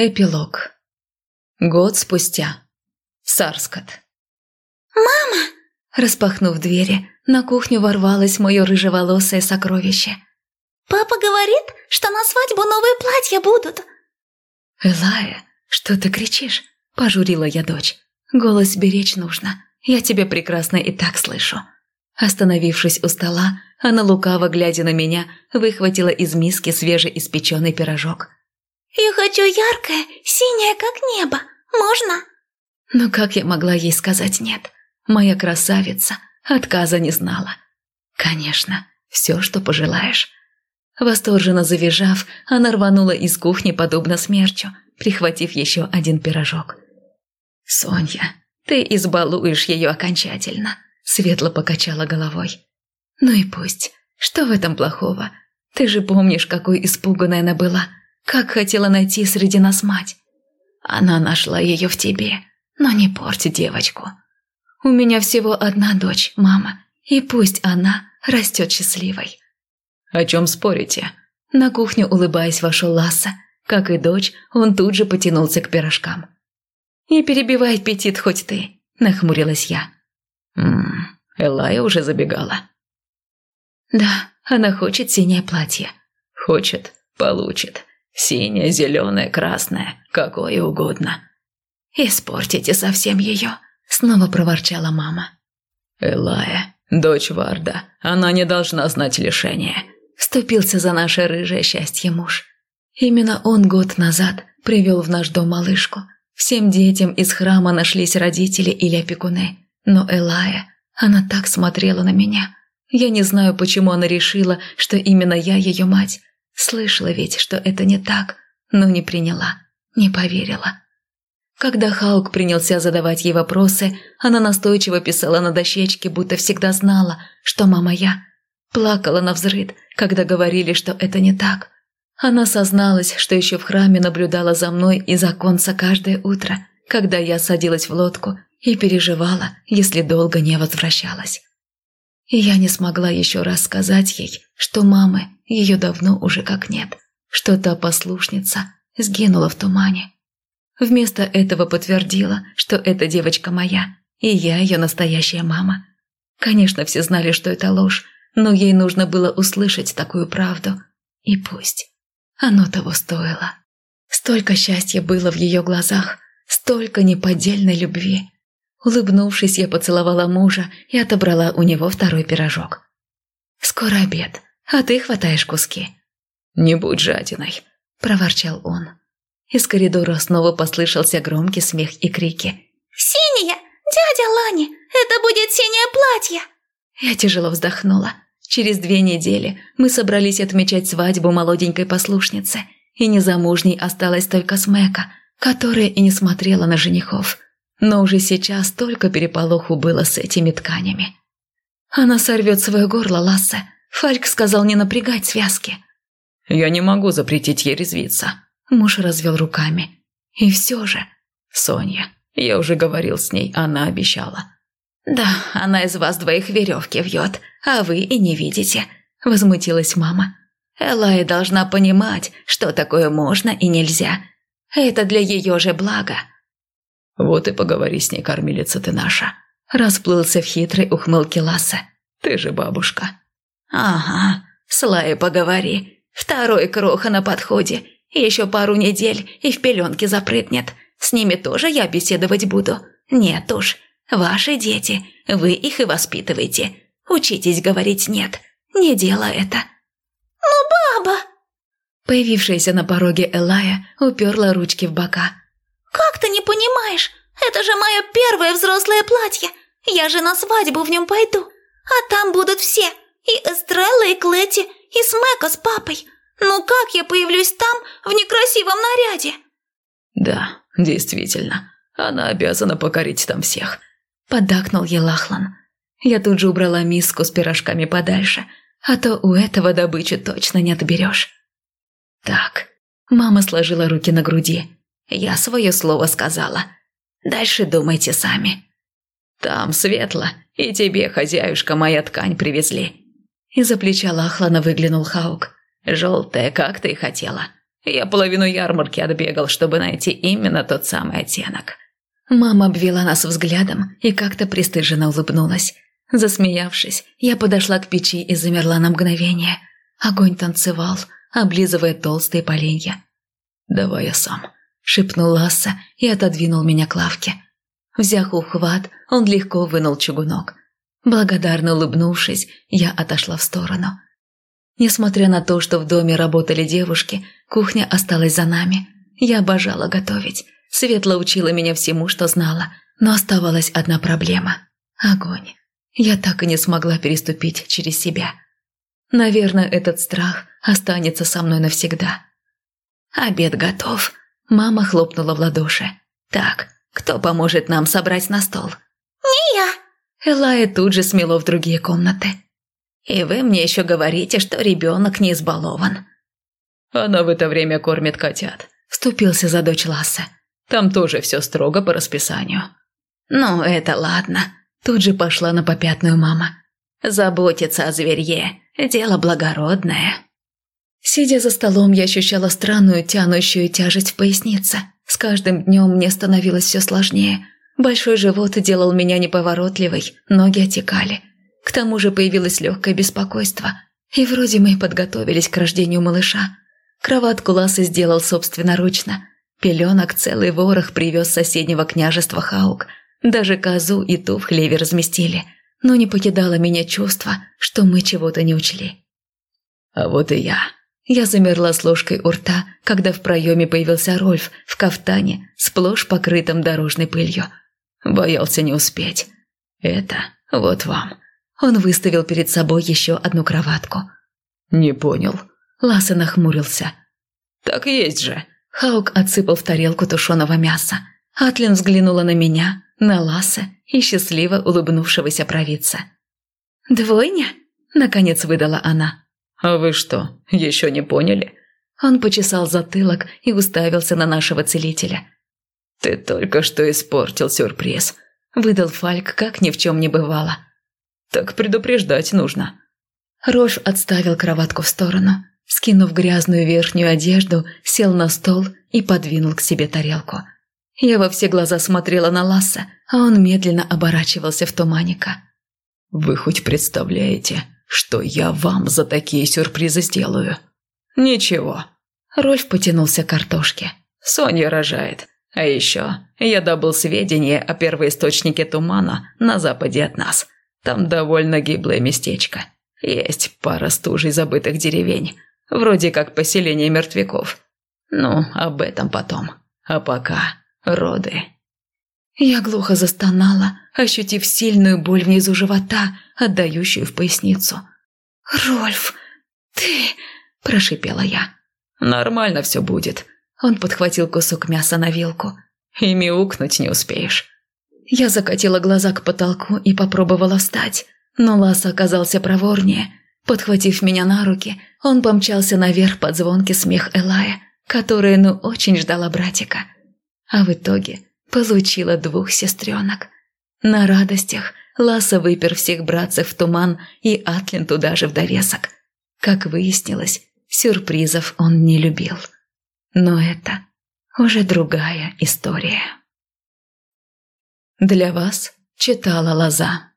Эпилог. Год спустя. Сарскот. «Мама!» Распахнув двери, на кухню ворвалось мое рыжеволосое сокровище. «Папа говорит, что на свадьбу новые платья будут!» «Элая, что ты кричишь?» – пожурила я дочь. «Голос беречь нужно. Я тебя прекрасно и так слышу». Остановившись у стола, она лукаво, глядя на меня, выхватила из миски свежеиспеченный пирожок – «Я хочу яркое, синее, как небо. Можно?» Но как я могла ей сказать «нет»? Моя красавица отказа не знала. «Конечно, все, что пожелаешь». Восторженно завизжав, она рванула из кухни, подобно смерчу, прихватив еще один пирожок. «Соня, ты избалуешь ее окончательно», — светло покачала головой. «Ну и пусть. Что в этом плохого? Ты же помнишь, какой испуганной она была, как хотела найти среди нас мать. Она нашла ее в тебе, но не порти девочку. У меня всего одна дочь, мама, и пусть она растет счастливой. О чем спорите? На кухню, улыбаясь, вошел Ласса. Как и дочь, он тут же потянулся к пирожкам. «Не перебивай аппетит хоть ты», – нахмурилась я. «Ммм, Элая уже забегала». «Да, она хочет синее платье». «Хочет, получит. Синее, зеленое, красное, какое угодно. «Испортите совсем ее», — снова проворчала мама. «Элая, дочь Варда, она не должна знать лишения», — вступился за наше рыжее счастье муж. Именно он год назад привел в наш дом малышку. Всем детям из храма нашлись родители или опекуны. Но Элая, она так смотрела на меня. Я не знаю, почему она решила, что именно я ее мать. Слышала ведь, что это не так, но не приняла, не поверила. Когда Хаук принялся задавать ей вопросы, она настойчиво писала на дощечке, будто всегда знала, что мама я. Плакала на взрыд, когда говорили, что это не так. Она созналась, что еще в храме наблюдала за мной из оконца каждое утро, когда я садилась в лодку и переживала, если долго не возвращалась. И я не смогла еще раз сказать ей, что мамы ее давно уже как нет, что та послушница сгинула в тумане. Вместо этого подтвердила, что эта девочка моя, и я ее настоящая мама. Конечно, все знали, что это ложь, но ей нужно было услышать такую правду. И пусть. Оно того стоило. Столько счастья было в ее глазах, столько неподдельной любви. Улыбнувшись, я поцеловала мужа и отобрала у него второй пирожок. «Скоро обед, а ты хватаешь куски». «Не будь жадиной», – проворчал он. Из коридора снова послышался громкий смех и крики. «Синяя! Дядя Лани! Это будет синее платье!» Я тяжело вздохнула. Через две недели мы собрались отмечать свадьбу молоденькой послушницы, и незамужней осталась только Смека, которая и не смотрела на женихов – но уже сейчас только переполоху было с этими тканями. Она сорвет свое горло, Лассе. Фальк сказал не напрягать связки. «Я не могу запретить ей резвиться», – муж развел руками. «И все же...» «Соня, я уже говорил с ней, она обещала». «Да, она из вас двоих веревки вьет, а вы и не видите», – возмутилась мама. «Элая должна понимать, что такое можно и нельзя. Это для ее же блага». «Вот и поговори с ней, кормилица ты наша», – расплылся в хитрой ухмылке Ласса. «Ты же бабушка». «Ага, Слай, поговори. Второй кроха на подходе. Еще пару недель и в пеленке запрыгнет. С ними тоже я беседовать буду. Нет уж, ваши дети, вы их и воспитываете. Учитесь говорить «нет». Не дело это». «Ну, баба!» Появившаяся на пороге Элая уперла ручки в бока. «Как ты не понимаешь? Это же мое первое взрослое платье. Я же на свадьбу в нем пойду. А там будут все. И Эстрелла, и Клетти, и Смека с папой. Ну как я появлюсь там в некрасивом наряде?» «Да, действительно. Она обязана покорить там всех», – поддакнул Елахлан. Я тут же убрала миску с пирожками подальше, а то у этого добычу точно не отберешь. Так, мама сложила руки на груди. Я свое слово сказала. Дальше думайте сами. Там светло, и тебе, хозяюшка, моя ткань привезли. Из-за плеча Лахлана выглянул Хаук. Желтая, как ты и хотела. Я половину ярмарки отбегал, чтобы найти именно тот самый оттенок». Мама обвела нас взглядом и как-то пристыженно улыбнулась. Засмеявшись, я подошла к печи и замерла на мгновение. Огонь танцевал, облизывая толстые поленья. «Давай я сам», – шепнул Ласса и отодвинул меня к лавке. Взяв ухват, он легко вынул чугунок. Благодарно улыбнувшись, я отошла в сторону. Несмотря на то, что в доме работали девушки, кухня осталась за нами. Я обожала готовить. Светла учила меня всему, что знала, но оставалась одна проблема – огонь. Я так и не смогла переступить через себя. Наверное, этот страх останется со мной навсегда. Обед готов. Мама хлопнула в ладоши. Так, кто поможет нам собрать на стол? Не я. Элая тут же смело в другие комнаты. И вы мне еще говорите, что ребенок не избалован. Она в это время кормит котят. Вступился за дочь Ласса. Там тоже все строго по расписанию. Ну, это ладно. Тут же пошла на попятную мама. Заботиться о зверье – дело благородное. Сидя за столом, я ощущала странную тянущую тяжесть в пояснице. С каждым днем мне становилось все сложнее. Большой живот делал меня неповоротливой, ноги отекали. К тому же появилось легкое беспокойство. И вроде мы подготовились к рождению малыша. Кроватку Ласы сделал собственноручно. Пеленок целый ворох привез с соседнего княжества Хаук. Даже козу и ту в хлеве разместили. Но не покидало меня чувство, что мы чего-то не учли. А вот и я. Я замерла с ложкой у рта, когда в проеме появился Рольф в кафтане, сплошь покрытом дорожной пылью. Боялся не успеть. Это вот вам. Он выставил перед собой еще одну кроватку. «Не понял». Ласса нахмурился. «Так есть же». Хаук отсыпал в тарелку тушеного мяса. Атлин взглянула на меня, на Ласса и счастливо улыбнувшегося провидца. «Двойня?» – наконец выдала она. «А вы что, еще не поняли?» Он почесал затылок и уставился на нашего целителя. «Ты только что испортил сюрприз», – выдал Фальк, как ни в чем не бывало. «Так предупреждать нужно». Рош отставил кроватку в сторону, скинув грязную верхнюю одежду, сел на стол и подвинул к себе тарелку. Я во все глаза смотрела на Ласса, а он медленно оборачивался в туманика. «Вы хоть представляете, что я вам за такие сюрпризы сделаю?» «Ничего». Рольф потянулся к картошке. «Соня рожает. А еще я добыл сведения о первоисточнике тумана на западе от нас. Там довольно гиблое местечко. Есть пара стужей забытых деревень. Вроде как поселение мертвяков. Ну, об этом потом. А пока роды». Я глухо застонала, ощутив сильную боль внизу живота, отдающую в поясницу. «Рольф, ты...» – прошипела я. «Нормально все будет». Он подхватил кусок мяса на вилку. «И мяукнуть не успеешь». Я закатила глаза к потолку и попробовала встать, но Лас оказался проворнее. Подхватив меня на руки, он помчался наверх под звонкий смех Элая, которая ну очень ждала братика. А в итоге получила двух сестренок. На радостях Ласа выпер всех братцев в туман и Атлин туда же в довесок. Как выяснилось, сюрпризов он не любил. Но это уже другая история. Для вас читала Лоза.